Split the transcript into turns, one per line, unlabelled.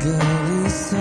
girl is